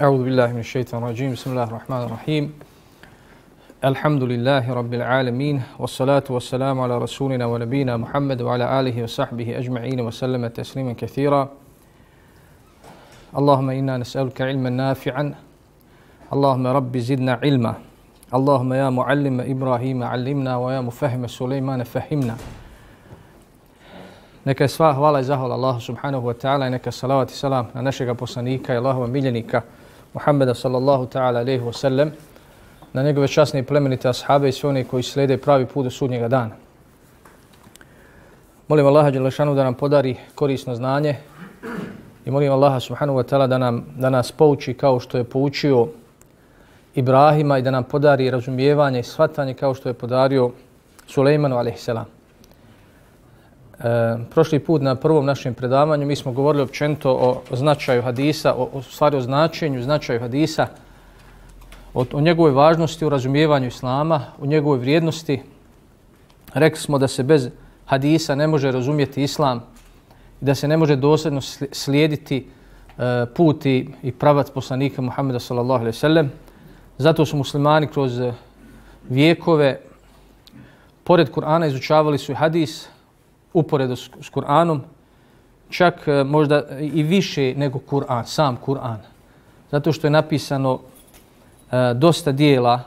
أعوذ بالله من الشيطان الرجيم. بسم الله الرحمن الرحيم. الحمد لله رب العالمين والصلاة والسلام على رسولنا ونبينا محمد وعلى آله وصحبه أجمعين وسلم تسليما كثيرا. اللهم إنا نسألك علما نافعا. اللهم رب زدنا علما. اللهم يا معلم إبراهيم علمنا ويا مفهم سليمان فهمنا. Neka je sva hvala i zahvala Allahu subhanahu wa ta'ala i neka salavat i salam na našega poslanika i Allahova miljenika. Muhammeda sallallahu ta'ala alaihi wa sallam na njegove časne i plemenite ashabe i sve one koji slede pravi put do sudnjega dana. Molim Allaha Đelešanu da nam podari korisno znanje i molim Allaha subhanahu wa ta'ala da, nam, da nas pouči kao što je poučio Ibrahima i da nam podari razumijevanje i shvatanje kao što je podario Sulejmanu alaihi salam. E, prošli put na prvom našem predavanju mi smo govorili općenito o značaju hadisa, o, o stvari o značenju, značaju hadisa, o, o njegovoj važnosti u razumijevanju islama, o njegovoj vrijednosti. Rekli smo da se bez hadisa ne može razumjeti islam i da se ne može dosljedno slijediti e, put i, i pravac poslanika Muhammeda sallallahu alaihi sallam. Zato su muslimani kroz vijekove pored Kur'ana izučavali su hadis, uporedo s, s Kur'anom, čak e, možda i više nego Kur'an, sam Kur'an. Zato što je napisano e, dosta dijela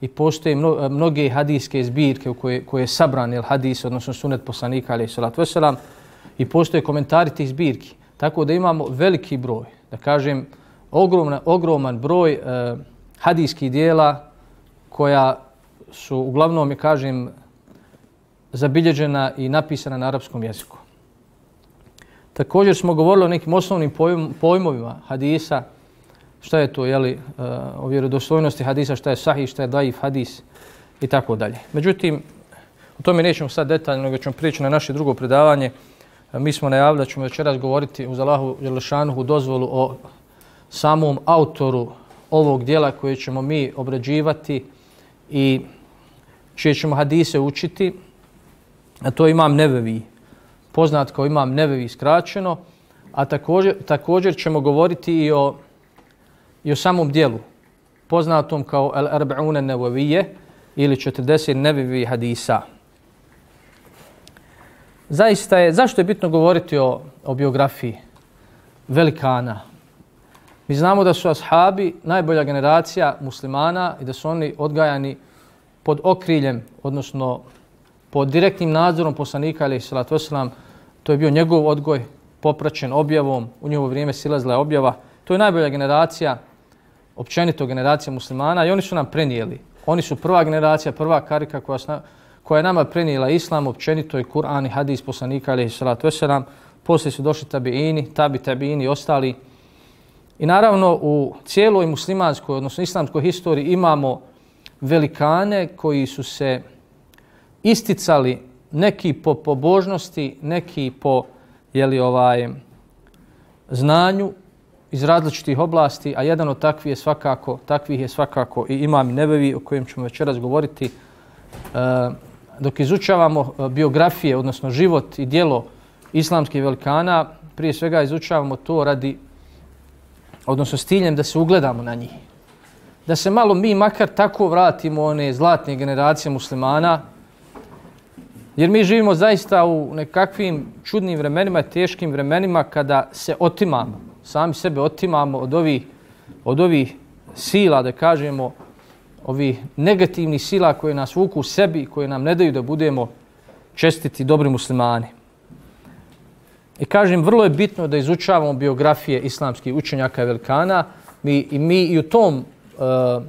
i postoje mno, e, mnoge hadijske zbirke u koje, koje je sabran il hadis, odnosno sunet poslanika, ali salatu wasalam, i postoje komentari tih zbirki. Tako da imamo veliki broj, da kažem, ogromna, ogroman broj e, hadijskih dijela koja su uglavnom, je kažem, zabilježena i napisana na arapskom jeziku. Također smo govorili o nekim osnovnim pojmovima hadisa, šta je to, jeli, eh, o vjerodostojnosti hadisa, šta je sahih, šta je daif hadis i tako dalje. Međutim, o tome nećemo sad detaljno, nego ćemo prijeći na naše drugo predavanje. Eh, mi smo najavili da ćemo večeras govoriti uz Allahu Jelešanuhu dozvolu o samom autoru ovog dijela koje ćemo mi obrađivati i čije ćemo hadise učiti. A to imam nevevi, poznat kao imam nevevi skraćeno, a također, također ćemo govoriti i o, i o samom dijelu, poznatom kao El Arba'une Nevevije ili 40 nevevi hadisa. Zaista je, zašto je bitno govoriti o, o biografiji velikana? Mi znamo da su ashabi najbolja generacija muslimana i da su oni odgajani pod okriljem, odnosno pod direktnim nadzorom poslanika ali salatu wasalam, to je bio njegov odgoj popraćen objavom, u njegovo vrijeme silazila je objava. To je najbolja generacija, općenito generacija muslimana i oni su nam prenijeli. Oni su prva generacija, prva karika koja, sna, koja je nama prenijela islam, općenito i Kur'an i hadis poslanika ali salatu wasalam. Poslije su došli tabiini, tabi tabiini i ostali. I naravno u cijeloj muslimanskoj, odnosno islamskoj historiji imamo velikane koji su se isticali neki po pobožnosti, neki po jeli, ovaj, znanju iz različitih oblasti, a jedan od takvih je svakako, takvih je svakako i imam nebevi o kojem ćemo večeras govoriti. E, dok izučavamo e, biografije, odnosno život i dijelo islamskih velikana, prije svega izučavamo to radi, odnosno stiljem da se ugledamo na njih. Da se malo mi makar tako vratimo one zlatne generacije muslimana, Jer mi živimo zaista u nekakvim čudnim vremenima, teškim vremenima kada se otimamo, sami sebe otimamo od ovih, od ovih sila, da kažemo, ovih negativnih sila koje nas vuku u sebi, koje nam ne daju da budemo čestiti dobri muslimani. I kažem, vrlo je bitno da izučavamo biografije islamskih učenjaka i velikana. Mi, i mi i u tom, uh,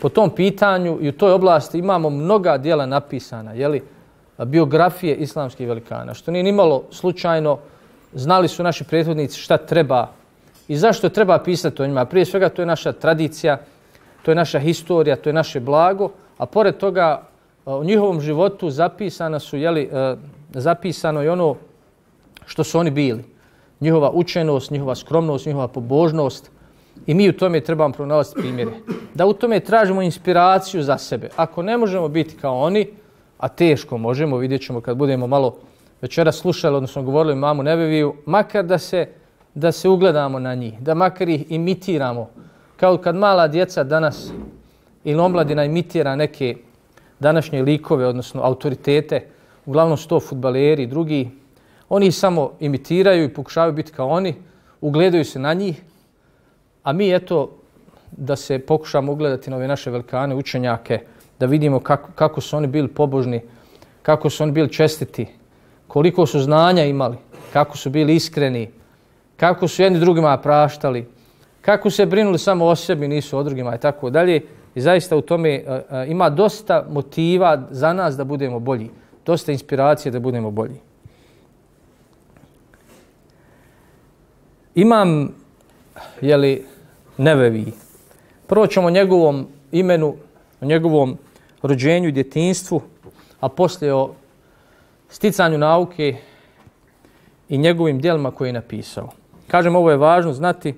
po tom pitanju i u toj oblasti imamo mnoga dijela napisana. Jeli? Biografije islamskih velikana, što nije nimalo slučajno, znali su naši prethodnici šta treba i zašto treba pisati o njima. Prije svega to je naša tradicija, to je naša historija, to je naše blago, a pored toga e, u njihovom životu zapisana su, jeli, e, zapisano je ono što su oni bili. Njihova učenost, njihova skromnost, njihova pobožnost i mi u tome trebamo pronalaziti primjere. Da u tome tražimo inspiraciju za sebe. Ako ne možemo biti kao oni, a teško možemo, vidjet ćemo kad budemo malo večera slušali, odnosno govorili mamu Nebeviju, makar da se, da se ugledamo na njih, da makar ih imitiramo. Kao kad mala djeca danas ili omladina imitira neke današnje likove, odnosno autoritete, uglavnom sto futbaleri i drugi, oni samo imitiraju i pokušavaju biti kao oni, ugledaju se na njih, a mi eto da se pokušamo ugledati na ove naše velikane učenjake, da vidimo kako, kako su oni bili pobožni, kako su oni bili čestiti, koliko su znanja imali, kako su bili iskreni, kako su jedni drugima praštali, kako se brinuli samo o sebi, nisu o drugima i tako dalje. I zaista u tome a, a, ima dosta motiva za nas da budemo bolji, dosta inspiracije da budemo bolji. Imam, jeli, nevevi. Prvo ćemo o njegovom imenu, o njegovom rođenju i djetinstvu, a poslije o sticanju nauke i njegovim dijelima koje je napisao. Kažem, ovo je važno znati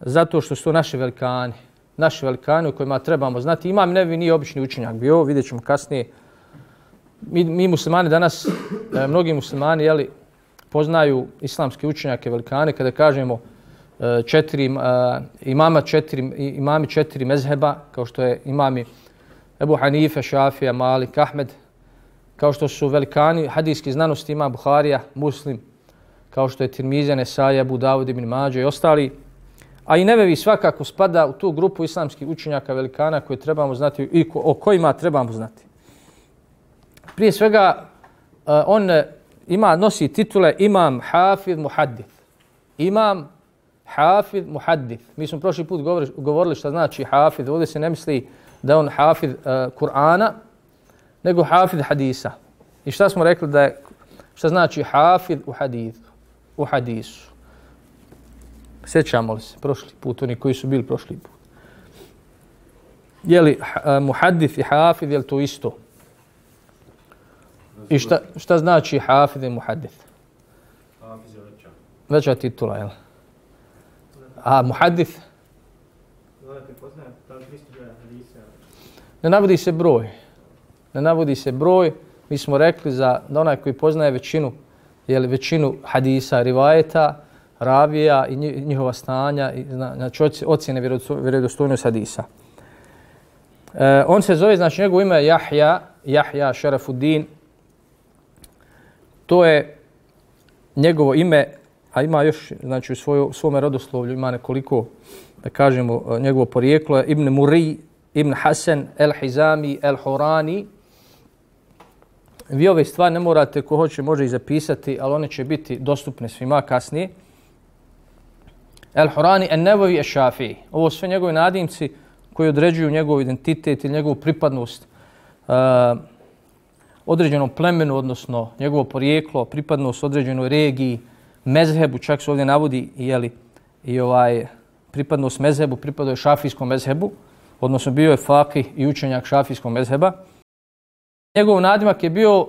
zato što su to naši velikani. Naši velikani o kojima trebamo znati. Imam nevi nije obični učenjak bio, vidjet ćemo kasnije. Mi, mi muslimani danas, e, mnogi muslimani, jeli, poznaju islamske učenjake velikane kada kažemo e, četiri e, imama četiri imami četiri mezheba kao što je imami Ebu Hanife, Šafija, Malik, Ahmed, kao što su velikani hadijski znanosti ima Buharija, Muslim, kao što je Tirmizija, Nesaja, Abu Dawud ibn Mađo i ostali. A i Nevevi svakako spada u tu grupu islamskih učenjaka velikana koje trebamo znati i ko, o kojima trebamo znati. Prije svega, e, on e, ima, nosi titule Imam Hafid Muhaddith. Imam Hafid Muhaddith. Mi smo prošli put govorili, govorili šta znači Hafid. Ovdje se ne misli da on Hafid uh, Kur'ana, nego Hafid Hadisa. I šta smo rekli da je, šta znači Hafid u Hadithu, u Hadisu. Sjećamo li se prošli put, oni koji su bili prošli put. Je li uh, Muhaddith i Hafid, je li to isto? I šta, šta znači hafid i muhadith? Hafid je veća. Veća titula, jel? A muhadith? Ne navodi se broj. Ne navodi se broj. Mi smo rekli za da onaj koji poznaje većinu, jel, većinu hadisa, rivajeta, ravija i njihova stanja, i, znači ocjene vjerodostojnosti hadisa. E, on se zove, znači njegov ime je Jahja, Jahja Šarafuddin, to je njegovo ime, a ima još, znači u svoju, svome rodoslovlju ima nekoliko, da kažemo, e, njegovo porijeklo, Ibn Muri, Ibn Hasan, El Hizami, El Horani. Vi ove stvari ne morate, ko hoće, može i zapisati, ali one će biti dostupne svima kasnije. El Horani, El Nevovi, El Šafi. Ovo sve njegovi nadimci koji određuju njegov identitet ili njegovu pripadnost. Uh, određenom plemenu, odnosno njegovo porijeklo, pripadnost određenoj regiji, mezhebu, čak se ovdje navodi jeli, i ovaj pripadnost mezhebu, pripadao je šafijskom mezhebu, odnosno bio je fakih i učenjak šafijskog mezheba. Njegov nadimak je bio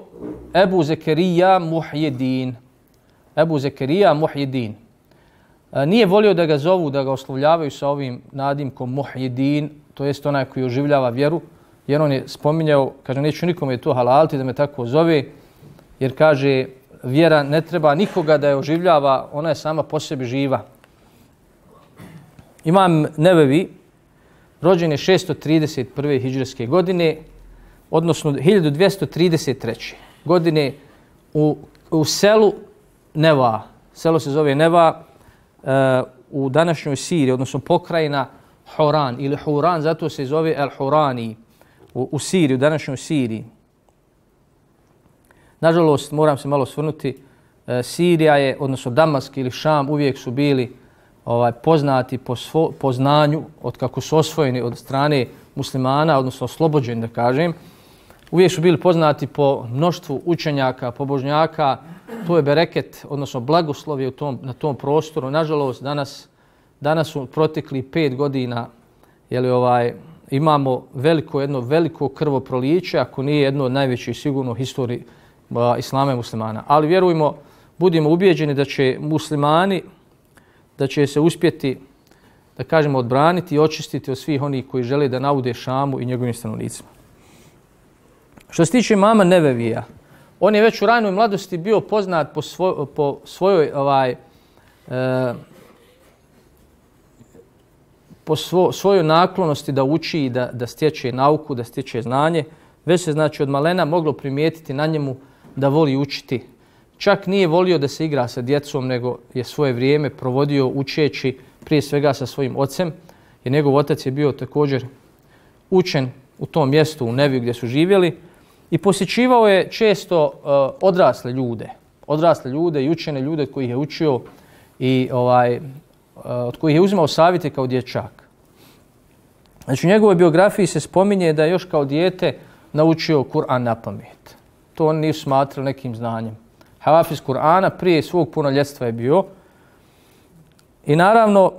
Ebu Zekerija Muhjedin. Ebu Zekerija Muhjedin. E, nije volio da ga zovu, da ga oslovljavaju sa ovim nadimkom Muhjedin, to jest onaj koji oživljava vjeru, jer on je spominjao, kaže, neću nikome to halalti da me tako zove, jer kaže, vjera ne treba nikoga da je oživljava, ona je sama po sebi živa. Imam Nevevi, rođen je 631. hijđarske godine, odnosno 1233. godine u, u selu Neva. Selo se zove Neva uh, u današnjoj Siriji, odnosno pokrajina Horan ili Huran, zato se zove El Hurani u, u Siriji, u današnjoj Siriji. Nažalost, moram se malo svrnuti, eh, Sirija je, odnosno Damask ili Šam, uvijek su bili ovaj poznati po, svo, po znanju, od kako su osvojeni od strane muslimana, odnosno oslobođeni, da kažem. Uvijek su bili poznati po mnoštvu učenjaka, pobožnjaka. To je bereket, odnosno blagoslov je u tom, na tom prostoru. Nažalost, danas, danas su protekli pet godina jeli ovaj, imamo veliko jedno veliko krvoproliće, ako nije jedno od najvećih sigurno historiji islama i muslimana. Ali vjerujemo, budimo ubijeđeni da će muslimani, da će se uspjeti, da kažemo, odbraniti i očistiti od svih onih koji žele da naude Šamu i njegovim stanovnicima. Što se tiče mama Nevevija, on je već u ranoj mladosti bio poznat po, svoj, po svojoj ovaj, e, po svo, svojoj naklonosti da uči i da, da stječe nauku, da stječe znanje, već se znači od malena moglo primijetiti na njemu da voli učiti. Čak nije volio da se igra sa djecom, nego je svoje vrijeme provodio učeći prije svega sa svojim ocem, jer njegov otac je bio također učen u tom mjestu u Neviju gdje su živjeli i posjećivao je često uh, odrasle ljude, odrasle ljude i učene ljude koji je učio i ovaj, uh, od kojih je uzimao savjete kao dječak. Znači u njegovoj biografiji se spominje da je još kao dijete naučio Kur'an na pamet. To oni nisu smatrali nekim znanjem. Hafiz Kur'ana prije svog punoljetstva je bio. I naravno,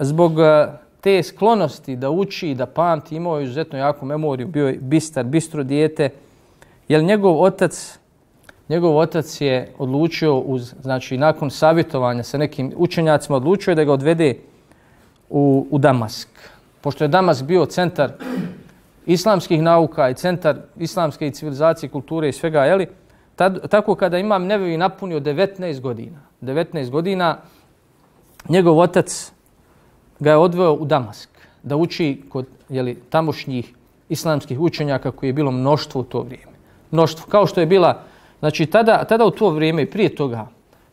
zbog eh, te sklonosti da uči i da pamti, imao je izuzetno jaku memoriju, bio je bistar, bistro dijete, jer njegov otac, njegov otac je odlučio, uz, znači nakon savjetovanja sa nekim učenjacima, odlučio je da ga odvede u, u Damask. Pošto je Damask bio centar islamskih nauka i centar islamske i civilizacije, kulture i svega, jeli, tad, tako kada imam nevevi napunio 19 godina, 19 godina, njegov otac ga je odveo u Damask da uči kod jeli, tamošnjih islamskih učenjaka koji je bilo mnoštvo u to vrijeme. Mnoštvo. Kao što je bila, znači tada, tada u to vrijeme i prije toga,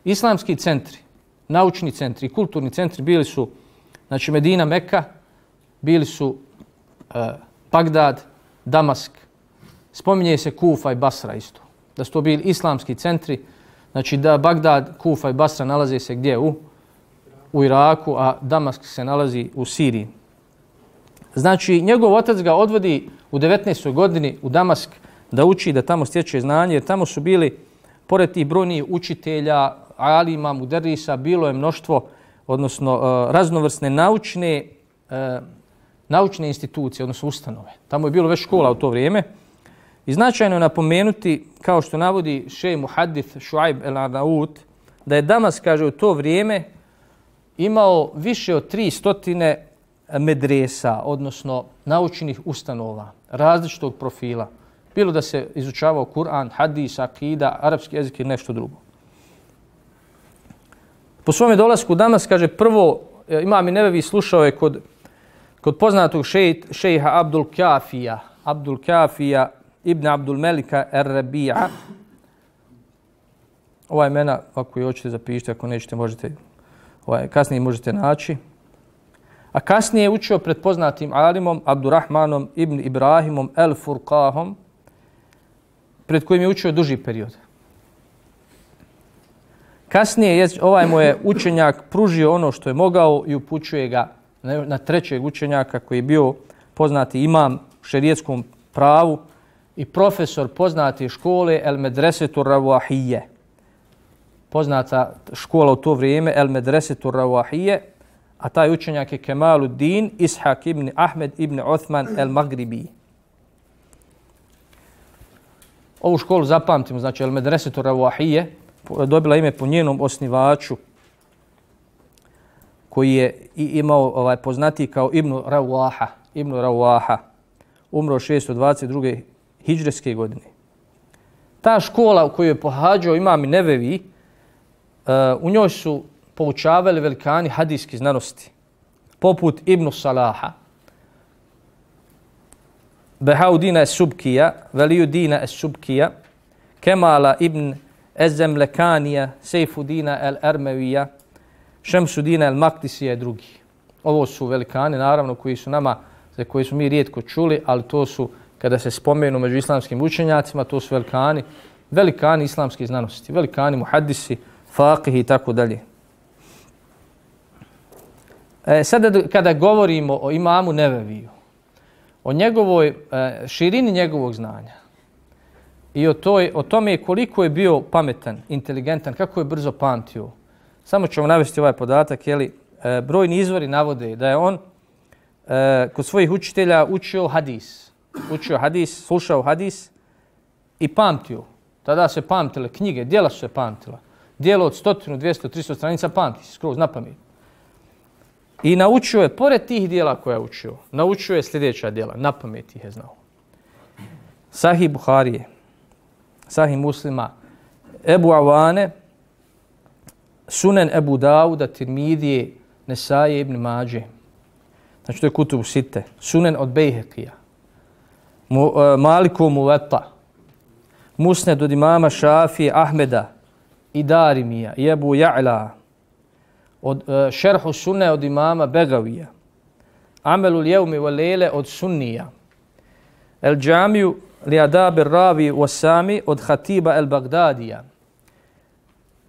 islamski centri, naučni centri kulturni centri bili su znači Medina, Meka, bili su uh, Bagdad, Damask, spominje se Kufa i Basra isto. Da su to bili islamski centri, znači da Bagdad, Kufa i Basra nalaze se gdje? U u Iraku, a Damask se nalazi u Siriji. Znači, njegov otac ga odvodi u 19. godini u Damask da uči, da tamo stječe znanje, jer tamo su bili, pored tih brojnih učitelja, alima, muderisa, bilo je mnoštvo, odnosno e, raznovrsne naučne, e, naučne institucije, odnosno ustanove. Tamo je bilo već škola u to vrijeme. I značajno je napomenuti, kao što navodi šej Muhaddif Shuaib el-Anaut, da je Damas, kaže, u to vrijeme imao više od tri stotine medresa, odnosno naučnih ustanova, različitog profila. Bilo da se izučavao Kur'an, hadis, akida, arapski jezik ili nešto drugo. Po svome dolasku Damas kaže prvo, e, Imam i Nebevi slušao je kod, kod poznatog šej, šejha Abdul Kafija, Abdul Kafija ibn Abdul Melika Er-Rabija. Ova imena, ako je hoćete zapišite, ako nećete, možete ovaj, kasnije možete naći. A kasnije je učio pred poznatim alimom Abdurrahmanom ibn Ibrahimom el Furqahom, pred kojim je učio duži period. Kasnije je ovaj mu je učenjak pružio ono što je mogao i upućuje ga na trećeg učenjaka koji je bio poznati imam u šerijetskom pravu i profesor poznate škole El Medresetu Ravahije poznata škola u to vrijeme, El Medresetu Rawahije, a taj učenjak je Kemaluddin Ishak ibn Ahmed ibn Othman El Magribi. Ovu školu zapamtimo, znači El Medresetu Rawahije, dobila ime po njenom osnivaču, koji je imao ovaj poznati kao Ibn Rawaha, Ibn Rawaha, umro 622 hijđreske godine. Ta škola u kojoj je pohađao imam Nevevi, eh, u njoj su poučavali velikani hadijski znanosti, poput Ibn Salaha, Behaudina es-Subkija, Veliudina es-Subkija, Kemala ibn Ezemlekanija, Sejfudina el-Ermevija, Šemsudina el-Maktisija i drugi. Ovo su velikani, naravno, koji su nama, za koji su mi rijetko čuli, ali to su, kada se spomenu među islamskim učenjacima, to su velikani, velikani islamske znanosti, velikani muhadisi, faqih i tako dalje. E, sada kada govorimo o imamu Neveviju, o njegovoj e, širini njegovog znanja i o, toj, o tome koliko je bio pametan, inteligentan, kako je brzo pamtio, samo ćemo navesti ovaj podatak, jeli, e, brojni izvori navode da je on e, kod svojih učitelja učio hadis, učio hadis, slušao hadis i pamtio. Tada se pamtile knjige, djela su se pamtila dijelo od 100, 200, 300 stranica pamti se skroz na pamet. I naučio je, pored tih dijela koje je učio, naučio je sljedeća dijela, na pamet ih je znao. Sahih Buharije, Sahih Muslima, Ebu Avane, Sunen Ebu Dauda, Tirmidije, Nesaje ibn Mađe. Znači to je kutubu site. Sunen od Bejhekija. Mu, uh, Maliku Muveta. Musned od imama Šafije Ahmeda i Darimija i Ebu Ja'la. Od uh, Šerhu Sunne od imama Begavija. Amelul Jevmi Valele od Sunnija. El Džamiju li Adabir Ravi Wasami od Hatiba El Bagdadija.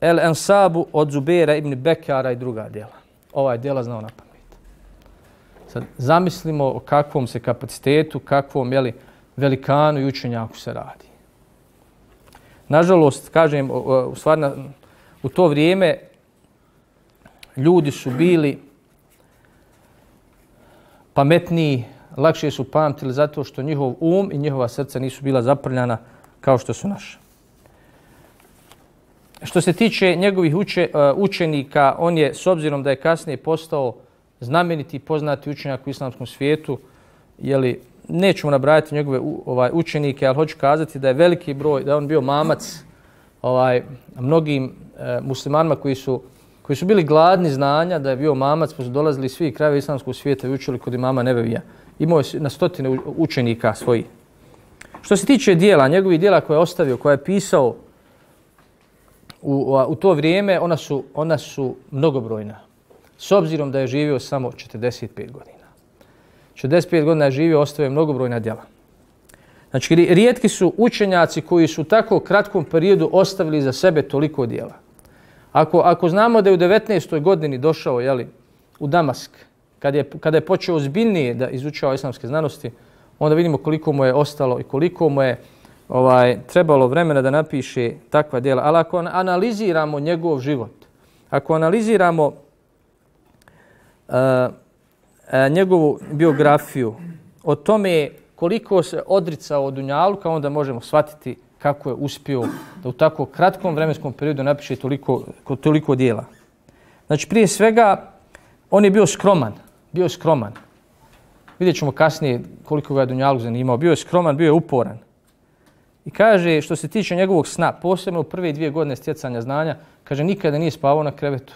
El Ensabu od Zubera ibn Bekara i druga djela. Ovaj djela znao na pamet. Sad zamislimo o kakvom se kapacitetu, kakvom jeli, velikanu i učenjaku se radi. Nažalost, kažem, u, stvari, u to vrijeme ljudi su bili pametniji, lakše su pamtili zato što njihov um i njihova srca nisu bila zaprljana kao što su naše. Što se tiče njegovih uče, e, učenika, on je, s obzirom da je kasnije postao znameniti i poznati učenjak u islamskom svijetu, jeli, nećemo nabrajati njegove ovaj učenike, ali hoću kazati da je veliki broj, da on bio mamac ovaj, mnogim uh, muslimanima koji su koji su bili gladni znanja, da je bio mamac, pa su dolazili svi krajeva islamskog svijeta i učili kod imama Nebevija. Imao je na stotine učenika svoji. Što se tiče dijela, njegovih dijela koje je ostavio, koje je pisao u, u to vrijeme, ona su, ona su mnogobrojna. S obzirom da je živio samo 45 godina. 45 godina je živio, ostavio mnogobrojna djela. Znači, rijetki su učenjaci koji su u tako kratkom periodu ostavili za sebe toliko djela. Ako, ako znamo da je u 19. godini došao jeli, u Damask, kada je, kada je počeo ozbiljnije da izučava islamske znanosti, onda vidimo koliko mu je ostalo i koliko mu je ovaj trebalo vremena da napiše takva djela. Ali ako analiziramo njegov život, ako analiziramo uh, E, njegovu biografiju, o tome koliko se odricao od Dunjaluka, onda možemo shvatiti kako je uspio da u tako kratkom vremenskom periodu napiše toliko, toliko dijela. Znači, prije svega, on je bio skroman. Bio je skroman. Vidjet ćemo kasnije koliko ga je Dunjaluk zanimao. Bio je skroman, bio je uporan. I kaže, što se tiče njegovog sna, posebno u prve dvije godine stjecanja znanja, kaže, nikada nije spavao na krevetu,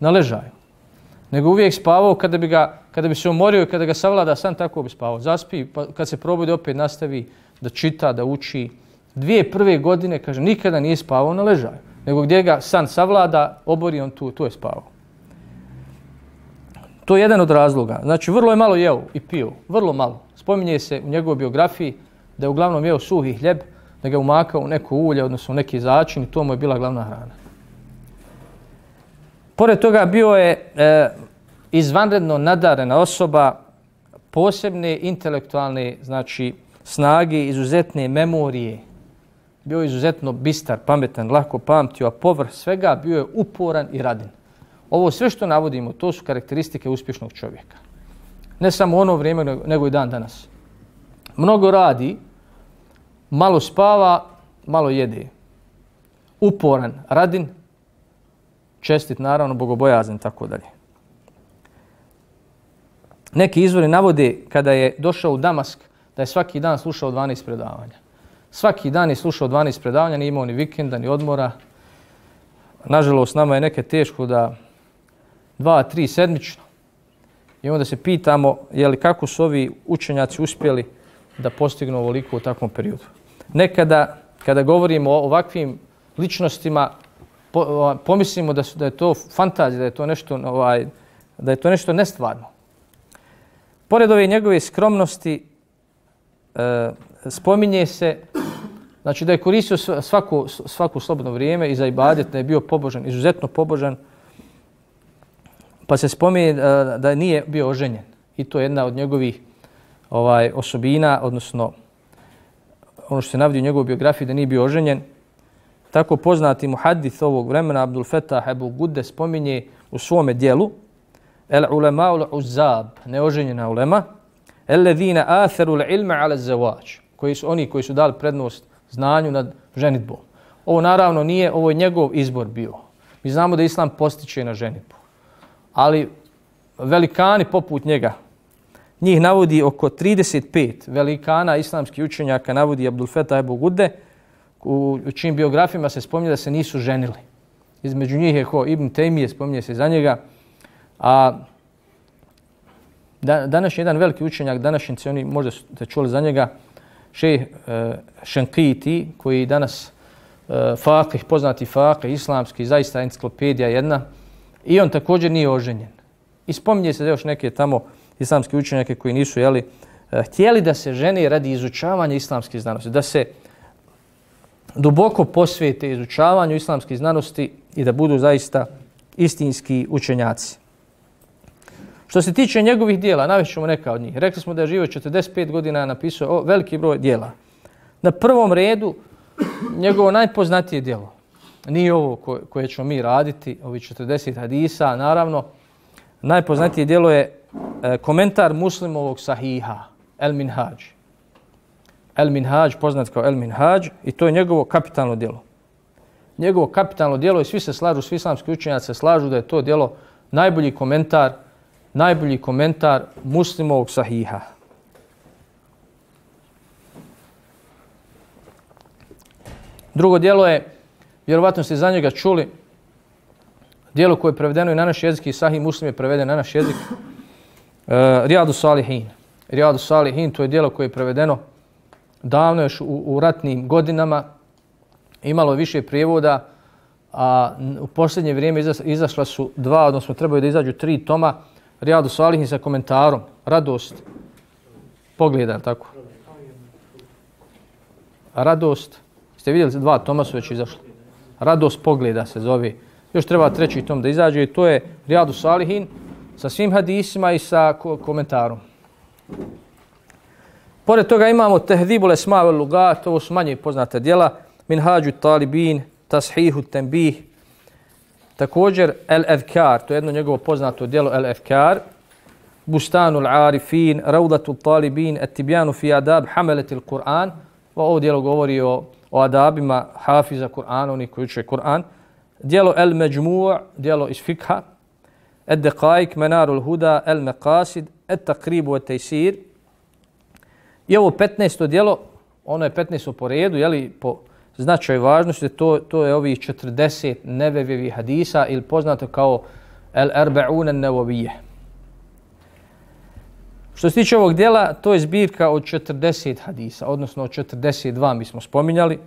na ležaju. Nego uvijek spavao kada bi, ga, kada bi se umorio i kada ga savlada, sam tako bi spavao. Zaspi, pa kad se probudi, opet nastavi da čita, da uči. Dvije prve godine, kaže, nikada nije spavao na ležaju. Nego gdje ga san savlada, obori on tu, tu je spavao. To je jedan od razloga. Znači, vrlo je malo jeo i pio. Vrlo malo. Spominje se u njegovoj biografiji da je uglavnom jeo suhi hljeb, da ga umakao u neko ulje, odnosno u neki začin i to mu je bila glavna hrana. Pored toga bio je e, izvanredno nadarena osoba posebne intelektualne znači, snage, izuzetne memorije. Bio je izuzetno bistar, pametan, lako pamtio, a povrh svega bio je uporan i radin. Ovo sve što navodimo, to su karakteristike uspješnog čovjeka. Ne samo ono vrijeme, nego i dan danas. Mnogo radi, malo spava, malo jede. Uporan, radin, čestit naravno, bogobojazan, tako dalje. Neki izvori navode kada je došao u Damask da je svaki dan slušao 12 predavanja. Svaki dan je slušao 12 predavanja, nije imao ni vikenda, ni odmora. Nažalost, nama je neke teško da dva, tri sedmično. I onda se pitamo je li kako su ovi učenjaci uspjeli da postignu ovoliko u takvom periodu. Nekada, kada govorimo o ovakvim ličnostima, po, pomislimo da, su, da je to fantazija, da je to nešto, ovaj, da je to nešto nestvarno. Pored ove njegove skromnosti, e, spominje se znači da je koristio svaku, svaku slobodno vrijeme i za ibadet, da je bio pobožan, izuzetno pobožan, pa se spominje e, da nije bio oženjen. I to je jedna od njegovih ovaj osobina, odnosno ono što se navodi u njegovoj biografiji da nije bio oženjen. Tako poznati muhaddis ovog vremena, Abdul Fetah Ebu Gudde, spominje u svome dijelu El ulema ul uzab, neoženjena ulema, el ledhina atheru ilma ala zavač, koji su oni koji su dali prednost znanju nad ženitbom. Ovo naravno nije, ovo je njegov izbor bio. Mi znamo da Islam postiče na ženitbu ali velikani poput njega, njih navodi oko 35 velikana islamskih učenjaka, navodi Abdul Fetah Ebu Gude, u čim biografima se spominje da se nisu ženili. Između njih je ko Ibn Taymije, spominje se za njega. A Da, današnji jedan veliki učenjak, današnjici, oni možda ste čuli za njega, šejh uh, Šenkiti, koji danas e, fakih, poznati fakih, islamski, zaista enciklopedija jedna, i on također nije oženjen. I spominje se da još neke tamo islamske učenjake koji nisu jeli, e, htjeli da se žene radi izučavanja islamskih znanosti, da se duboko posvijete izučavanju islamskih znanosti i da budu zaista istinski učenjaci. Što se tiče njegovih dijela, navješćemo neka od njih. Rekli smo da je živo 45 godina, napisao o, veliki broj dijela. Na prvom redu, njegovo najpoznatije dijelo, nije ovo koje ćemo mi raditi, ovi 40 hadisa, naravno, najpoznatije dijelo je e, komentar muslimovog sahiha, El Minhaj. El Minhaj, poznat kao El Minhaj, i to je njegovo kapitalno djelo. Njegovo kapitalno djelo i svi se slažu, svi islamski učenjaci se slažu da je to djelo najbolji komentar najbolji komentar muslimovog sahiha. Drugo djelo je, vjerovatno ste za njega čuli, djelo koje je prevedeno i na naš jezik i sahih muslim je preveden na naš jezik, uh, Rijadu Salihin. Rijadu Salihin, to je djelo koje je prevedeno davno još u, u ratnim godinama, imalo više prijevoda, a u posljednje vrijeme izašla su dva, odnosno trebaju da izađu tri toma, Rijadu Salihin sa komentarom. Radost pogleda, tako? Radost. Ste vidjeli, dva toma su već izašli. Radost pogleda se zove. Još treba treći tom da izađe i to je Rijadu Salihin sa svim hadisima i sa komentarom. Pored toga imamo Tehdibul Esma vel Lugat, ovo su manje poznate djela, Minhađu Talibin, Tashihu Tembih, Također El Evkar, to je jedno njegovo poznato djelo El Evkar, Bustanu Arifin, Raudatu Talibin, Etibjanu fi adab Hameleti Kur'an. Ovo djelo govori o, o adabima hafiza Kur'ana, oni koji uče Kur'an. Djelo El Međmu' djelo iz Fikha. Ed Deqaik, Menarul Huda, El Meqasid, Et Takribu et Tejsir. I ovo 15. djelo, ono je 15. po redu, jeli, po, značaju važnosti, to, to je ovih 40 nevevjevi hadisa ili poznato kao El Erbe'une Nevovije. Što se tiče ovog dijela, to je zbirka od 40 hadisa, odnosno od 42 mi smo spominjali.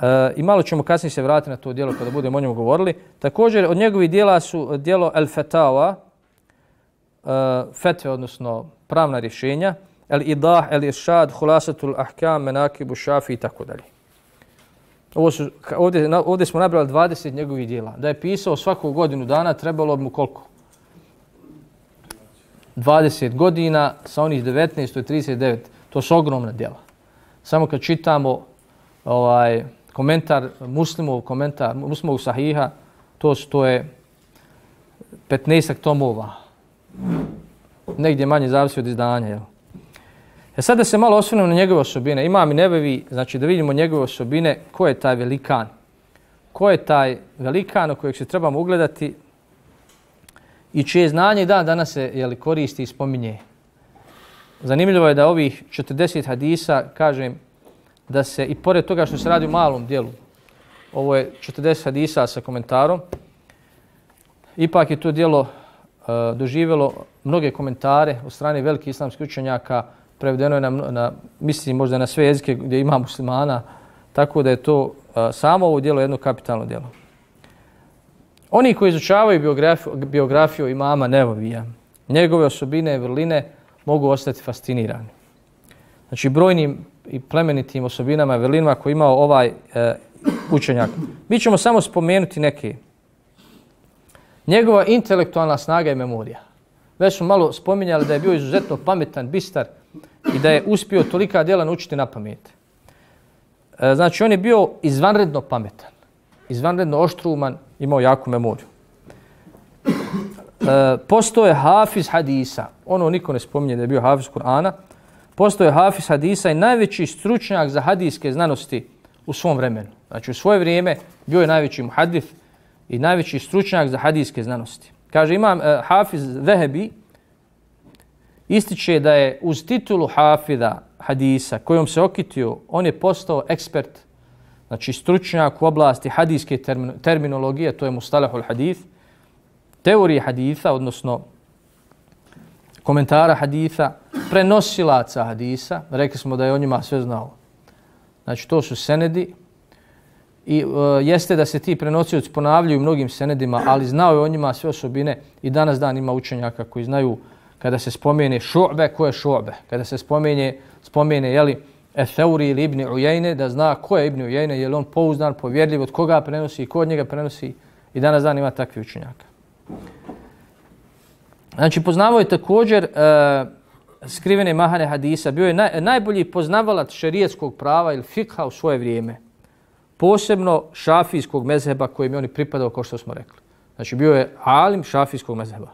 E, I malo ćemo kasnije se vratiti na to dijelo kada budemo o njemu govorili. Također, od njegovih dijela su dijelo El Fetawa, e, fetve, odnosno pravna rješenja, El Idah, El ishad, Hulasatul Ahkam, Menakibu, Šafi i tako dalje. Ovo su, ovdje, ovdje smo nabrali 20 njegovih dijela. Da je pisao svaku godinu dana, trebalo bi mu koliko? 20 godina sa onih 19 39. To su ogromna dijela. Samo kad čitamo ovaj komentar muslimov, komentar muslimov sahiha, to, to je 15 tomova. Negdje manje zavisi od izdanja. Jel? E sad da se malo osvrnemo na njegove osobine. Imam i nebevi, znači da vidimo njegove osobine, ko je taj velikan? Ko je taj velikan o kojeg se trebamo ugledati i čije znanje i dan danas se jeli, koristi i spominje. Zanimljivo je da ovih 40 hadisa, kažem, da se i pored toga što se radi u malom dijelu, ovo je 40 hadisa sa komentarom, ipak je to dijelo uh, doživjelo mnoge komentare od strane velikih islamskih učenjaka, prevedeno je na, na, mislim možda na sve jezike gdje ima muslimana, tako da je to a, samo ovo djelo jedno kapitalno djelo. Oni koji izučavaju biografiju, biografiju imama Nevovija, njegove osobine i vrline mogu ostati fascinirani. Znači brojnim i plemenitim osobinama i vrlinama koji imao ovaj e, učenjak. Mi ćemo samo spomenuti neke. Njegova intelektualna snaga i memorija. Već smo malo spominjali da je bio izuzetno pametan, bistar, i da je uspio tolika djela naučiti na pamet. E, znači, on je bio izvanredno pametan, izvanredno oštruman, imao jaku memoriju. E, postoje hafiz hadisa, ono niko ne spominje da je bio hafiz Kur'ana, postoje hafiz hadisa i najveći stručnjak za hadijske znanosti u svom vremenu. Znači, u svoje vrijeme bio je najveći muhadif i najveći stručnjak za hadijske znanosti. Kaže, imam e, hafiz Vehebi, ističe da je uz titulu hafida hadisa kojom se okitio, on je postao ekspert, znači stručnjak u oblasti hadijske terminologije, to je mustalahul hadith, teorije haditha, odnosno komentara haditha, prenosilaca hadisa, rekli smo da je o njima sve znao. Znači, to su senedi i e, jeste da se ti prenosioci ponavljaju mnogim senedima, ali znao je o njima sve osobine i danas dan ima učenjaka koji znaju kada se spomene šu'be, ko je šu'be? Kada se spomene, spomene jeli, Etheuri ili Ibni Ujajne, da zna ko je Ibni Ujajne, je li on pouzdan, povjerljiv, od koga prenosi i ko od njega prenosi. I danas dan ima takvi učenjaka. Znači, poznavao je također uh, skrivene mahane hadisa. Bio je naj, najbolji poznavalat šerijetskog prava ili fikha u svoje vrijeme. Posebno šafijskog mezheba kojim je oni pripadao, kao što smo rekli. Znači, bio je alim šafijskog mezheba.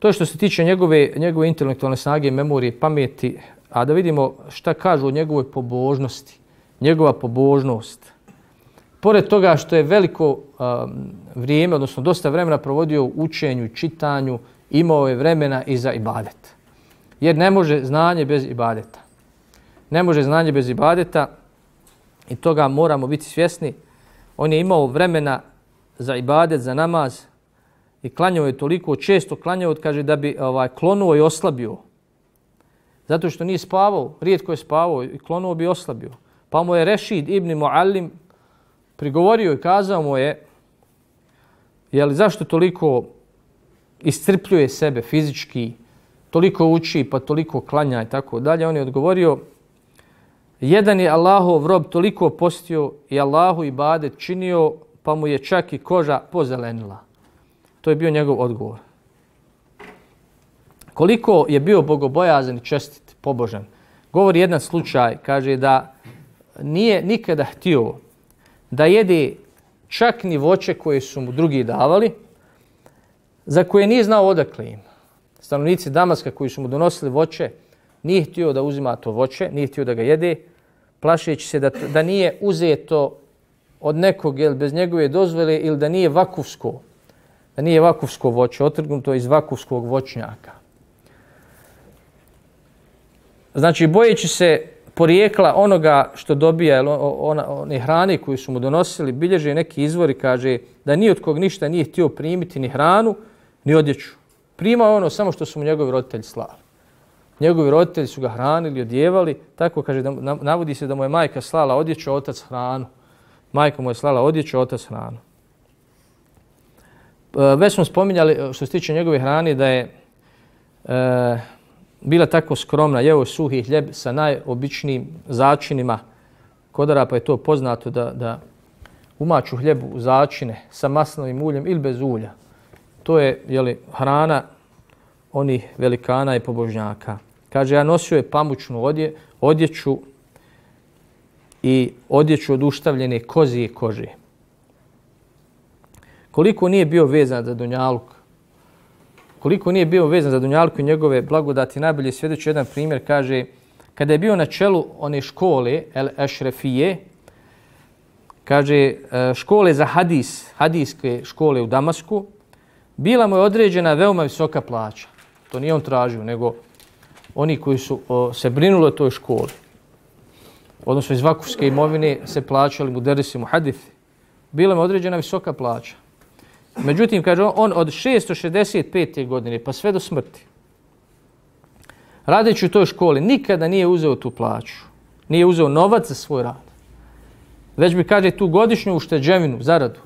To je što se tiče njegove, njegove intelektualne snage, memorije, pameti, a da vidimo šta kažu o njegovoj pobožnosti. Njegova pobožnost. Pored toga što je veliko um, vrijeme, odnosno dosta vremena provodio u učenju i čitanju, imao je vremena i za ibadet. Jer ne može znanje bez ibadeta. Ne može znanje bez ibadeta i toga moramo biti svjesni. On je imao vremena za ibadet, za namaz i klanjao je toliko, često klanjao, kaže da bi ovaj klonuo i oslabio. Zato što nije spavao, rijetko je spavao i klonuo bi oslabio. Pa mu je Rešid ibn Muallim prigovorio i kazao mu je je li zašto toliko iscrpljuje sebe fizički, toliko uči pa toliko klanja i tako dalje. On je odgovorio jedan je Allahov rob toliko postio i Allahu ibadet činio pa mu je čak i koža pozelenila. To je bio njegov odgovor. Koliko je bio bogobojazan i čestit, pobožan. Govori jedan slučaj, kaže da nije nikada htio da jede čak ni voće koje su mu drugi davali, za koje nije znao odakle im. Stanovnici Damaska koji su mu donosili voće, nije htio da uzima to voće, nije htio da ga jede, plašeći se da, da nije uzeto od nekog jel, bez njegove dozvole ili da nije vakufsko, da nije vakufsko voće, otrgnuto iz vakufskog voćnjaka. Znači, bojeći se porijekla onoga što dobija, ona, one hrane koju su mu donosili, bilježe neki izvori, kaže da ni od kog ništa nije htio primiti ni hranu, ni odjeću. Primao ono samo što su mu njegovi roditelji slali. Njegovi roditelji su ga hranili, odjevali, tako kaže, da, navodi se da mu je majka slala odjeću, otac hranu. Majka mu je slala odjeću, otac hranu. E, već smo spominjali e, što se tiče njegove hrane da je e, bila tako skromna, jeo suhi hljeb sa najobičnijim začinima. kodara, pa je to poznato da, da umaču hljebu u začine sa masnovim uljem ili bez ulja. To je jeli, hrana onih velikana i pobožnjaka. Kaže, ja nosio je pamučnu odje, odjeću i odjeću od uštavljene kozije kože. Koliko nije bio vezan za Dunjaluk, koliko nije bio vezan za Dunjaluk i njegove blagodati, najbolje svjedoči jedan primjer, kaže, kada je bio na čelu one škole, El Ešrefije, kaže, e, škole za hadis, hadijske škole u Damasku, bila mu je određena veoma visoka plaća. To nije on tražio, nego oni koji su o, se brinuli o toj školi, odnosno iz vakufske imovine, se plaćali mu derisi mu hadithi. Bila mu određena visoka plaća. Međutim, kaže on, od 665. godine pa sve do smrti, radeći u toj školi, nikada nije uzeo tu plaću. Nije uzeo novac za svoj rad. Već bi, kaže, tu godišnju ušteđevinu, zaradu,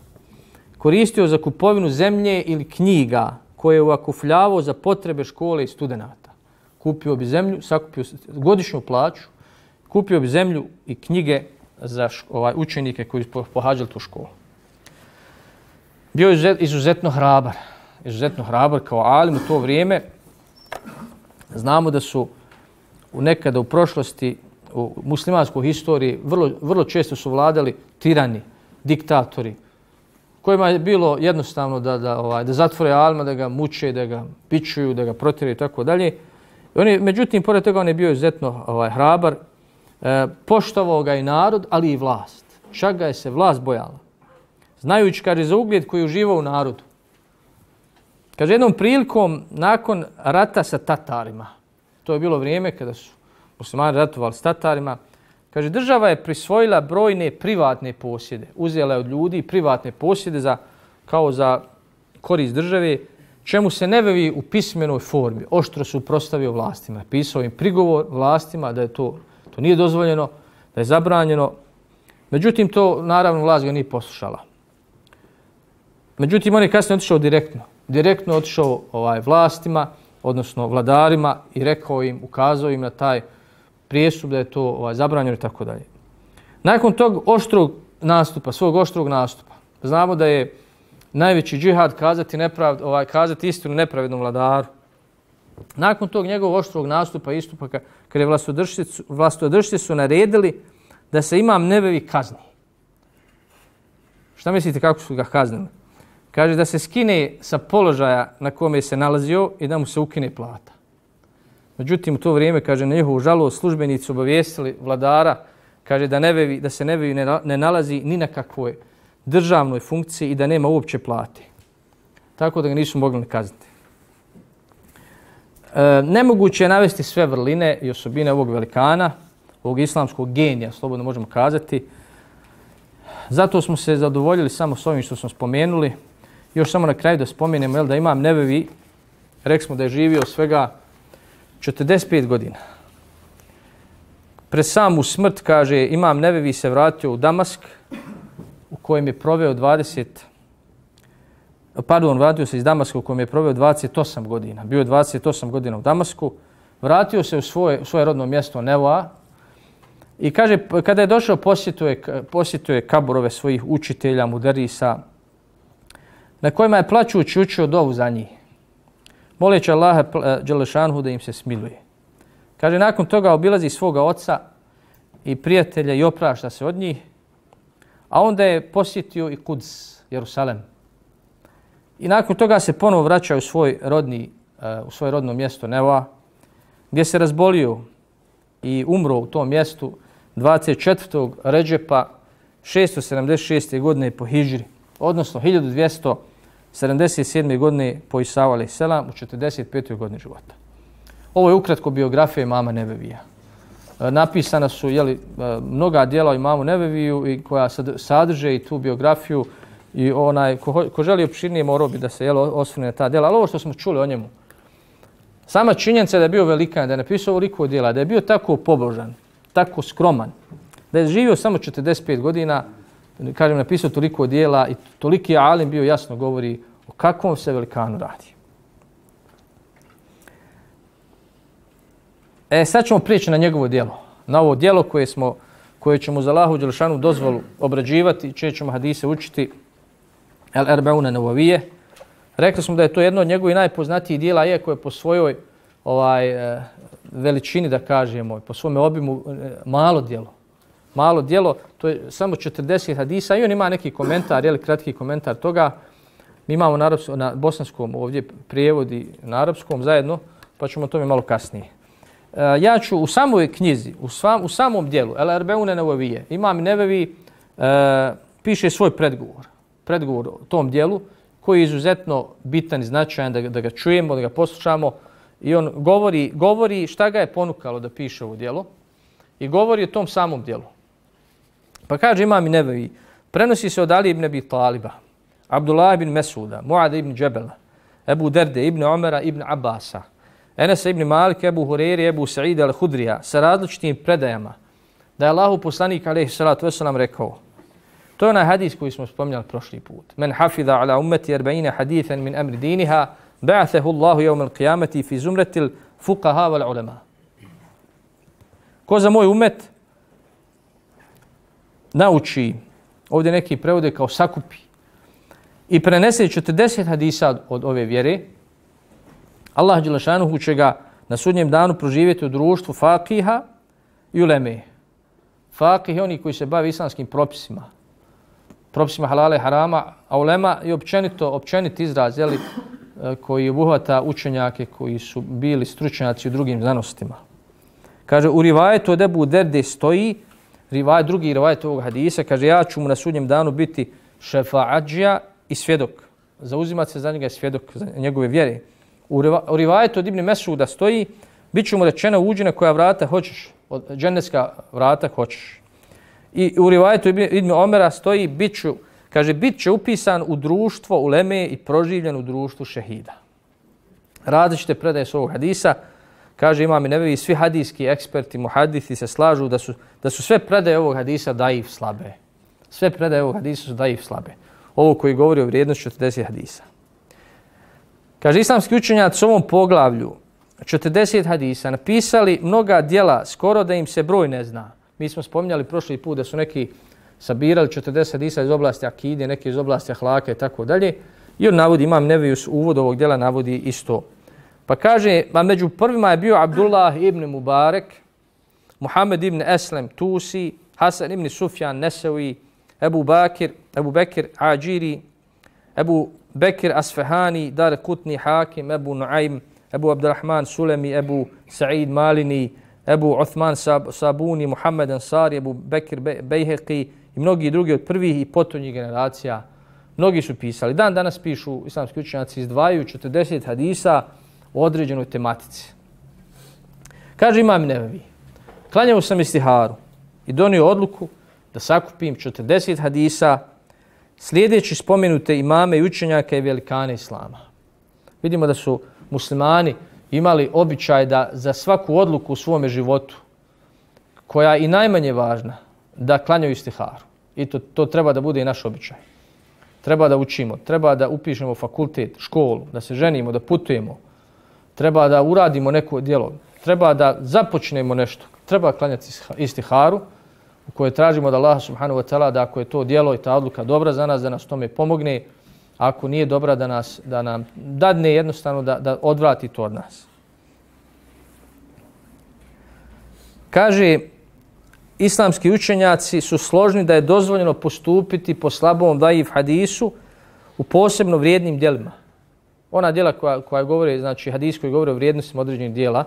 koristio za kupovinu zemlje ili knjiga koje je uakufljavao za potrebe škole i studenta. Kupio bi zemlju, sakupio godišnju plaću, kupio bi zemlju i knjige za ovaj učenike koji pohađali tu školu bio je izuzetno hrabar. Izuzetno hrabar kao alim u to vrijeme. Znamo da su u nekada u prošlosti u muslimanskoj historiji vrlo, vrlo često su vladali tirani, diktatori, kojima je bilo jednostavno da, da, ovaj, da zatvore alma, da ga muče, da ga pičuju, da ga protire i tako dalje. On međutim, pored toga on je bio izuzetno ovaj, hrabar, e, poštovao ga i narod, ali i vlast. Čak ga je se vlast bojala znajući, kaže, za ugled koji uživa u narodu. Kaže, jednom prilikom, nakon rata sa Tatarima, to je bilo vrijeme kada su muslimani ratovali s Tatarima, kaže, država je prisvojila brojne privatne posjede. Uzela je od ljudi privatne posjede za, kao za korist države čemu se nevevi u pismenoj formi, oštro su prostavio vlastima, pisao im prigovor vlastima da je to, to nije dozvoljeno, da je zabranjeno. Međutim, to naravno vlast ga nije poslušala. Međutim, on je kasnije otišao direktno. Direktno otišao ovaj, vlastima, odnosno vladarima i rekao im, ukazao im na taj prijestup da je to ovaj, zabranjeno i tako dalje. Nakon tog oštrog nastupa, svog oštrog nastupa, znamo da je najveći džihad kazati, nepravd, ovaj, kazati istinu nepravednom vladaru. Nakon tog njegovog oštrog nastupa i istupa, kada je vlastodršci su naredili da se imam nebevi kazni. Šta mislite kako su ga kaznili? Kaže da se skine sa položaja na kome se nalazio i da mu se ukine plata. Međutim, u to vrijeme, kaže, na njihovu žalost, službenici obavijestili vladara, kaže da, nevevi, da se nevevi ne nalazi ni na kakvoj državnoj funkciji i da nema uopće plate. Tako da ga nisu mogli ne kazniti. E, nemoguće je navesti sve vrline i osobine ovog velikana, ovog islamskog genija, slobodno možemo kazati. Zato smo se zadovoljili samo s ovim što smo spomenuli. Još samo na kraju da spomenemo jel, da imam nebevi, rekli smo da je živio svega 45 godina. Pre samu smrt, kaže, imam nebevi se vratio u Damask, u kojem je proveo 20 pardon, vratio se iz Damaska u kojem je proveo 28 godina. Bio je 28 godina u Damasku. Vratio se u svoje, svoje rodno mjesto Nevoa. I kaže, kada je došao, posjetuje, posjetuje kaburove svojih učitelja, mudarisa, na kojima je plaćući učio dovu za njih. Moleći Allaha eh, Đelešanhu da im se smiluje. Kaže, nakon toga obilazi svoga oca i prijatelja i oprašta se od njih. A onda je posjetio i Kuds, Jerusalem. I nakon toga se ponovo vraća u svoj rodni, eh, u svoje rodno mjesto Neva, gdje se razbolio i umro u tom mjestu 24. ređepa 676. godine po Hidžri, odnosno 1200 77. godine po Isao a.s. selam u 45. godini života. Ovo je ukratko biografija imama Nebevija. E, napisana su jeli, e, mnoga dijela o imamu Nebeviju i koja sadrže i tu biografiju i onaj ko, ko želi opširnije morao bi da se jelo osvrne ta djela. Ali ovo što smo čuli o njemu, sama činjenica da je bio velikan, da je napisao ovoliko djela, da je bio tako pobožan, tako skroman, da je živio samo 45 godina, kažem, napisao toliko djela i toliki alim bio jasno govori o kakvom se velikanu radi. E, sad ćemo prijeći na njegovo djelo. Na ovo djelo koje, smo, koje ćemo za Allahu Đelšanu dozvolu obrađivati, čije ćemo hadise učiti, El Erbeune Nevovije. Rekli smo da je to jedno od njegovih najpoznatijih dijela, iako je po svojoj ovaj, eh, veličini, da kažemo, po svome obimu eh, malo dijelo. Malo dijelo, to je samo 40 hadisa i on ima neki komentar, jeli kratki komentar toga. Mi imamo na, na bosanskom ovdje prijevodi na arapskom zajedno, pa ćemo o tome malo kasnije. E, ja ću u samoj knjizi, u, svam, u samom dijelu, El Erbeune Nevovije, imam Nevevi, e, piše svoj predgovor predgovor o tom dijelu koji je izuzetno bitan i značajan da, da ga čujemo, da ga poslušamo. I on govori, govori šta ga je ponukalo da piše ovo dijelo i govori o tom samom dijelu. Pa kaže imam i nebevi, prenosi se od Ali ibn Abi Taliba, Abdullah ibn Mesuda, Muad ibn Džebela, Ebu Derde ibn Omera ibn Abasa, Enesa ibn Malik, Ebu Hureyri, Ebu Sa'id al-Hudrija sa različitim predajama da je Allahu poslanik alaihi salatu wasalam rekao To je onaj hadis koji smo spominjali prošli put. Men hafiza ala ummeti arba'ina hadithan min amri diniha, ba'athahu Allahu yawm al-qiyamati fi zumratil fuqaha wal ulama. Ko za moj umet nauči, ovdje neki prevode kao sakupi, i prenese 40 hadisa od ove vjere, Allah Đelešanuhu će ga na sudnjem danu proživjeti u društvu fakiha i uleme. Fakih je oni koji se bavi islamskim propisima, propisima halale harama, a ulema je općenito, općenit izraz jeli, koji obuhvata učenjake koji su bili stručnjaci u drugim znanostima. Kaže, u rivajetu od Ebu Derde stoji, rivaj, drugi rivajet ovog hadisa, kaže, ja ću mu na sudnjem danu biti šefa'adžija i svjedok. Zauzimat se za njega svjedok, za njegove vjere. U, rivajetu od Ibni Mesuda stoji, bit ću mu rečeno uđi na koja vrata hoćeš, od dženevska vrata hoćeš. I u rivajetu Ibn Omera stoji biću, kaže, bit će upisan u društvo u Leme i proživljen u društvu šehida. različite predaje s ovog hadisa. Kaže imam i nevevi, svi hadijski eksperti, muhadithi se slažu da su, da su sve predaje ovog hadisa daif slabe. Sve predaje ovog hadisa su daif slabe. Ovo koji govori o vrijednosti 40 hadisa. Kaže islamski učenjac u ovom poglavlju 40 hadisa napisali mnoga dijela skoro da im se broj ne zna. Mi smo spominjali prošli put da su neki sabirali 40 hadisa iz oblasti akide, neki iz oblasti ahlaka i tako dalje. I on navodi, imam nevijus, uvod ovog djela navodi isto. Pa kaže, a među prvima je bio Abdullah ibn Mubarek, Muhammed ibn Eslem Tusi, Hasan ibn Sufjan Nesevi, Ebu Bakir, Ebu Bekir Ađiri, Ebu Bekir Asfehani, Dar Kutni Hakim, Ebu Nuaym, Ebu Abdurrahman Sulemi, Ebu Sa'id Malini, Ebu Uthman Sabuni, Muhammed Ansari, Ebu Bekir Bejheqi i mnogi drugi od prvih i potonjih generacija. Mnogi su pisali. Dan danas pišu islamski učenjaci izdvajaju 40 hadisa o određenoj tematici. Kaže imam nevevi. Klanjao sam istiharu i donio odluku da sakupim 40 hadisa slijedeći spomenute imame i učenjaka i velikane islama. Vidimo da su muslimani imali običaj da za svaku odluku u svome životu, koja je i najmanje važna, da klanjaju istiharu. I to, to treba da bude i naš običaj. Treba da učimo, treba da upišemo fakultet, školu, da se ženimo, da putujemo, treba da uradimo neko djelo, treba da započnemo nešto, treba klanjati istiharu u kojoj tražimo da Allah subhanahu wa ta'ala da ako je to djelo i ta odluka dobra za nas, da nas tome pomogne, ako nije dobra da nas da nam dadne jednostavno da, da odvrati to od nas. Kaže, islamski učenjaci su složni da je dozvoljeno postupiti po slabom daif hadisu u posebno vrijednim dijelima. Ona dijela koja, koja govore, znači hadis koji govore o vrijednostima određenih dijela,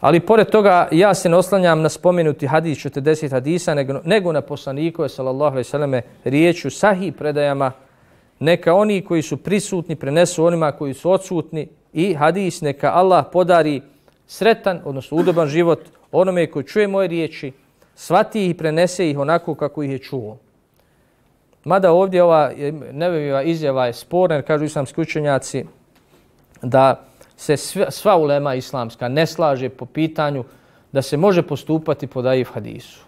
ali pored toga ja se ne oslanjam na spomenuti hadis 40 hadisa, nego, nego na poslanikove, sallallahu alaihi selleme riječu sahih predajama, neka oni koji su prisutni prenesu onima koji su odsutni i hadis neka Allah podari sretan, odnosno udoban život onome koji čuje moje riječi, svati ih i prenese ih onako kako ih je čuo. Mada ovdje ova neveviva izjava je sporna, jer kažu islamski učenjaci da se sva ulema islamska ne slaže po pitanju da se može postupati po daif hadisu.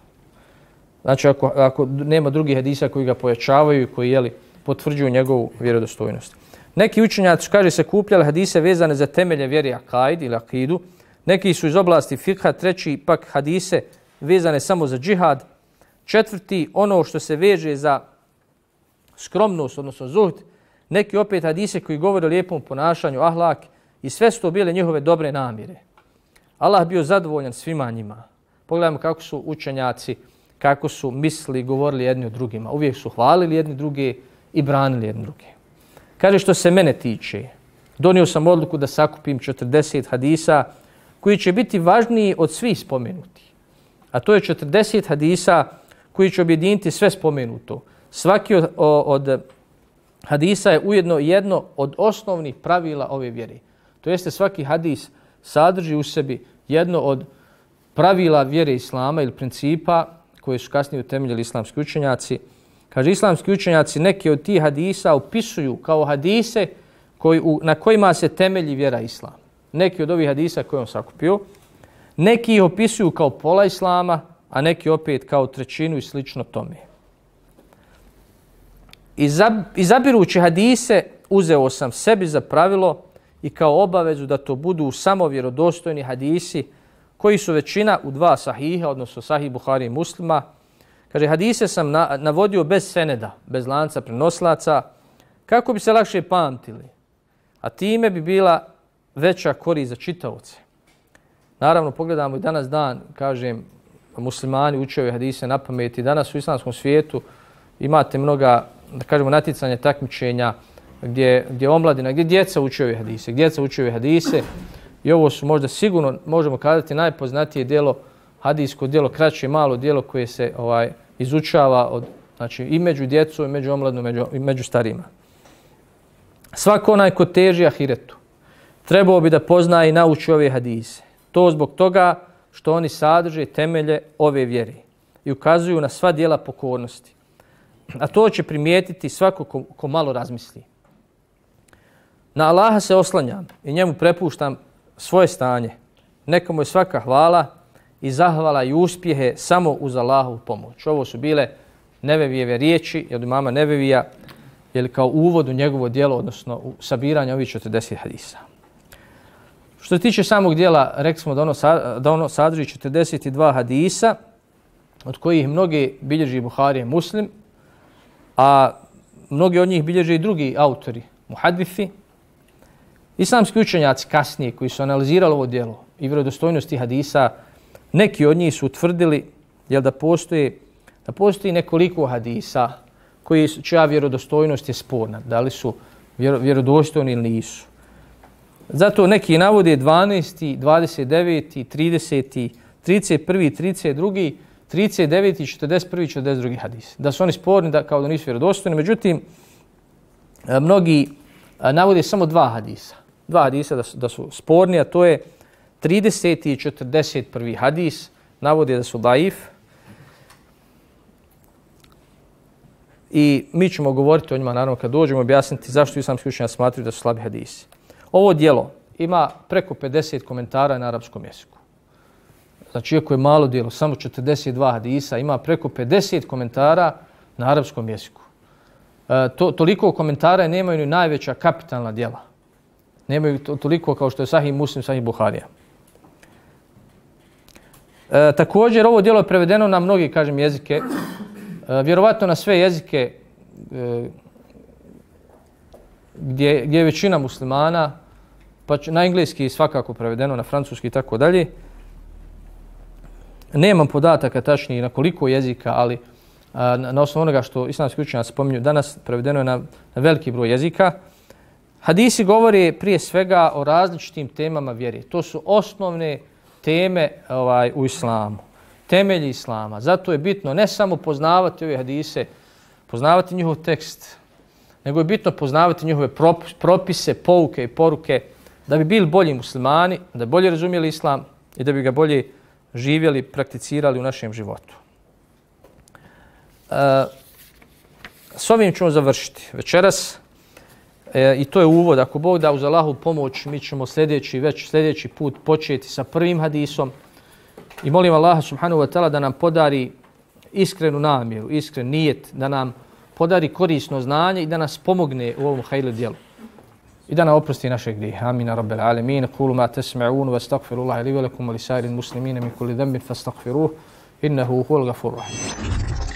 Znači, ako, ako nema drugih hadisa koji ga pojačavaju i koji jeli, potvrđuju njegovu vjerodostojnost. Neki učenjaci, kaže se, kupljali hadise vezane za temelje vjeri akaid ili akidu. Neki su iz oblasti fikha, treći pak hadise vezane samo za džihad. Četvrti, ono što se veže za skromnost, odnosno zuhd. Neki opet hadise koji govore o lijepom ponašanju, ahlak i sve su to bile njihove dobre namire. Allah bio zadovoljan svima njima. Pogledajmo kako su učenjaci, kako su mislili i govorili jedni o drugima. Uvijek su hvalili jedni druge i branili jedni druge. Kaže što se mene tiče, donio sam odluku da sakupim 40 hadisa koji će biti važniji od svih spomenuti. A to je 40 hadisa koji će objediniti sve spomenuto. Svaki od, od hadisa je ujedno jedno od osnovnih pravila ove vjere. To jeste svaki hadis sadrži u sebi jedno od pravila vjere Islama ili principa koje su kasnije utemeljili islamski učenjaci – Kaže, islamski učenjaci neki od tih hadisa opisuju kao hadise koji, u, na kojima se temelji vjera Islama. Neki od ovih hadisa koje on sakupio. Neki ih opisuju kao pola islama, a neki opet kao trećinu i slično tome. Izabirući hadise, uzeo sam sebi za pravilo i kao obavezu da to budu samo vjerodostojni hadisi koji su većina u dva sahiha, odnosno sahih Buhari i muslima, Kaže, hadise sam na, navodio bez seneda, bez lanca prenoslaca, kako bi se lakše pamtili. A time bi bila veća korist za čitavce. Naravno, pogledamo i danas dan, kažem, muslimani učeo hadise na pameti. Danas u islamskom svijetu imate mnoga, da kažemo, natjecanja, takmičenja gdje, gdje omladina, gdje djeca učeo hadise, gdje djeca učeo hadise. I ovo su možda sigurno, možemo kazati, najpoznatije dijelo, hadijsko dijelo, kraće malo dijelo koje se ovaj izučava od, znači, i među djecu, i među omladnu, među, i među starima. Svako onaj ko teži ahiretu, trebao bi da pozna i nauči ove hadise. To zbog toga što oni sadrže temelje ove vjere i ukazuju na sva dijela pokornosti. A to će primijetiti svako ko, ko malo razmisli. Na Allaha se oslanjam i njemu prepuštam svoje stanje. Nekomu je svaka hvala i zahvala i uspjehe samo uz Allahovu pomoć. Ovo su bile Nevevijeve riječi od mama Nevevija ili kao uvod u njegovo dijelo, odnosno u sabiranje ovih 40 hadisa. Što se tiče samog dijela, rekli smo da ono, da ono sadrži 42 hadisa, od kojih mnogi bilježi Buhari muslim, a mnogi od njih bilježe i drugi autori, muhadifi. Islamski učenjaci kasnije koji su analizirali ovo dijelo i vjerodostojnost tih hadisa, neki od njih su utvrdili jel, da, postoji, da postoji nekoliko hadisa koji čija vjerodostojnost je sporna, da li su vjerodostojni ili nisu. Zato neki navode 12. 29. 30. 31. 32. 39. 41. 42. hadis. Da su oni sporni, da, kao da nisu vjerodostojni. Međutim, e, mnogi e, navode samo dva hadisa. Dva hadisa da su, da su sporni, a to je 30. i 41. hadis. Navode da su daif. I mi ćemo govoriti o njima, naravno, kad dođemo objasniti zašto islamski učenja smatruju da su slabi hadisi. Ovo dijelo ima preko 50 komentara na arapskom jeziku. Znači, iako je malo dijelo, samo 42 hadisa, ima preko 50 komentara na arapskom jeziku. E, to, toliko komentara nemaju ni najveća kapitalna dijela. Nemaju to, toliko kao što je Sahih Muslim, Sahih Buharija. E, također, ovo dijelo je prevedeno na mnogi, kažem, jezike. E, vjerovatno na sve jezike e, gdje, gdje je većina muslimana, pa na engleski svakako prevedeno, na francuski i tako dalje. Nemam podataka tačnije na koliko jezika, ali a, na, osnovu onoga što islamski učenjaci spominju danas, prevedeno je na, na veliki broj jezika. Hadisi govori prije svega o različitim temama vjere. To su osnovne teme ovaj u islamu. Temelji islama. Zato je bitno ne samo poznavati ove hadise, poznavati njihov tekst, nego je bitno poznavati njihove propise, pouke i poruke da bi bili bolji muslimani, da bi bolje razumijeli islam i da bi ga bolje živjeli, prakticirali u našem životu. E, s ovim ćemo završiti večeras e, i to je uvod. Ako Bog da uz Allahu pomoć, mi ćemo sljedeći, već sljedeći put početi sa prvim hadisom i molim Allaha subhanahu wa ta'ala da nam podari iskrenu namjeru, iskren nijet, da nam podari korisno znanje i da nas pomogne u ovom hajle dijelu. إذا أنا أوبرستي نشك دي. آمين رب العالمين. قولوا ما تسمعون واستغفر الله لي ولكم ولسائر المسلمين من كل ذنب فاستغفروه إنه هو الغفور الرحيم.